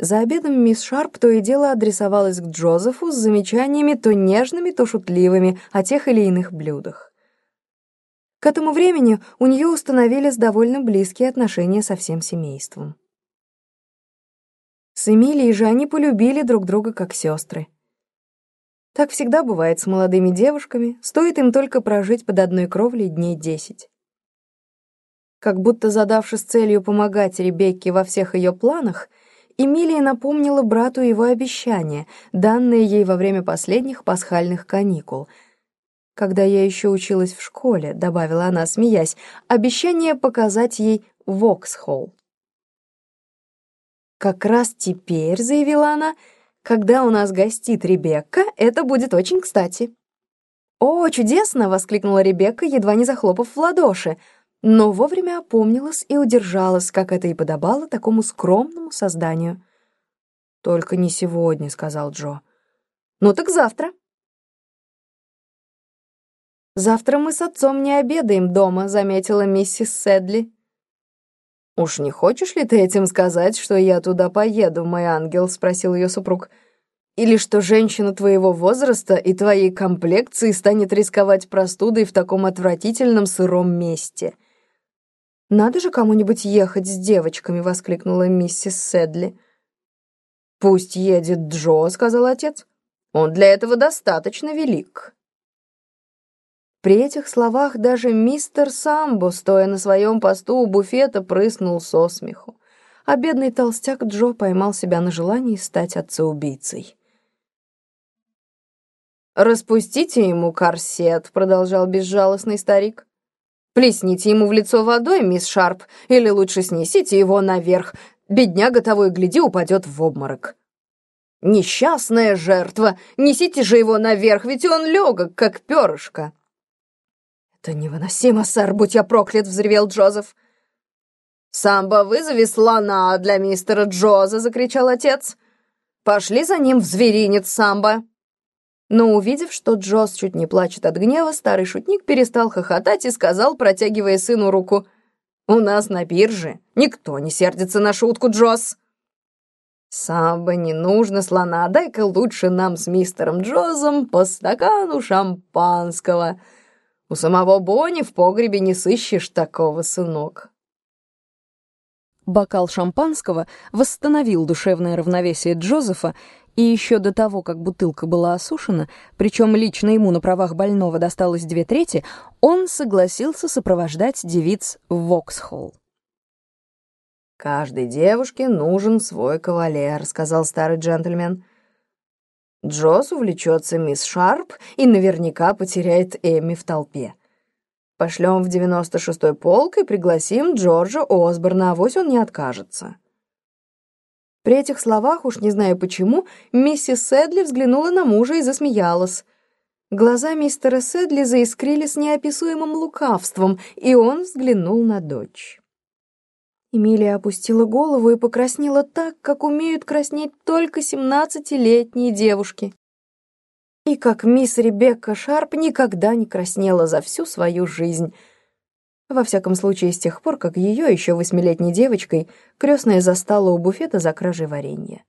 За обедом мисс Шарп то и дело адресовалась к Джозефу с замечаниями то нежными, то шутливыми о тех или иных блюдах. К этому времени у нее установились довольно близкие отношения со всем семейством. С Эмилией же они полюбили друг друга как сестры. Так всегда бывает с молодыми девушками, стоит им только прожить под одной кровлей дней десять. Как будто задавшись целью помогать Ребекке во всех ее планах, Эмилия напомнила брату его обещание, данное ей во время последних пасхальных каникул. «Когда я еще училась в школе», — добавила она, смеясь, обещание показать ей Воксхолл. «Как раз теперь», — заявила она, — когда у нас гостит Ребекка, это будет очень кстати». «О, чудесно!» — воскликнула Ребекка, едва не захлопав в ладоши, но вовремя опомнилась и удержалась, как это и подобало такому скромному созданию. «Только не сегодня», — сказал Джо. «Ну так завтра». «Завтра мы с отцом не обедаем дома», — заметила миссис Седли. «Уж не хочешь ли ты этим сказать, что я туда поеду, мой ангел?» — спросил ее супруг. «Или что женщина твоего возраста и твоей комплекции станет рисковать простудой в таком отвратительном сыром месте?» «Надо же кому-нибудь ехать с девочками!» — воскликнула миссис Седли. «Пусть едет Джо», — сказал отец. «Он для этого достаточно велик». При этих словах даже мистер Самбо, стоя на своем посту у буфета, прыснул со смеху. А бедный толстяк Джо поймал себя на желании стать отцеубийцей. «Распустите ему корсет», — продолжал безжалостный старик. «Плесните ему в лицо водой, мисс Шарп, или лучше снесите его наверх. Бедняга того и гляди упадет в обморок». «Несчастная жертва! Несите же его наверх, ведь он легок, как перышко!» «Это невыносимо, сэр, будь я проклят!» — взревел Джозеф. «Самбо, вызови слона для мистера Джоза!» — закричал отец. «Пошли за ним в зверинец, Самбо!» Но увидев, что Джоз чуть не плачет от гнева, старый шутник перестал хохотать и сказал, протягивая сыну руку, «У нас на бирже никто не сердится на шутку, Джоз!» «Самбо, не нужно слона, дай-ка лучше нам с мистером Джозом по стакану шампанского!» У самого Бонни в погребе не сыщешь такого, сынок. Бокал шампанского восстановил душевное равновесие Джозефа, и еще до того, как бутылка была осушена, причем лично ему на правах больного досталось две трети, он согласился сопровождать девиц в Воксхолл. «Каждой девушке нужен свой кавалер», — сказал старый джентльмен. Джосс увлечется мисс Шарп и наверняка потеряет Эми в толпе. Пошлем в 96-й полк и пригласим Джорджа Осборна, авось он не откажется». При этих словах, уж не знаю почему, миссис Сэдли взглянула на мужа и засмеялась. Глаза мистера Сэдли заискрили с неописуемым лукавством, и он взглянул на дочь. Эмилия опустила голову и покраснела так, как умеют краснеть только семнадцатилетние девушки. И как мисс Ребекка Шарп никогда не краснела за всю свою жизнь. Во всяком случае, с тех пор, как ее, еще восьмилетней девочкой, крестная застала у буфета за кражей варенья.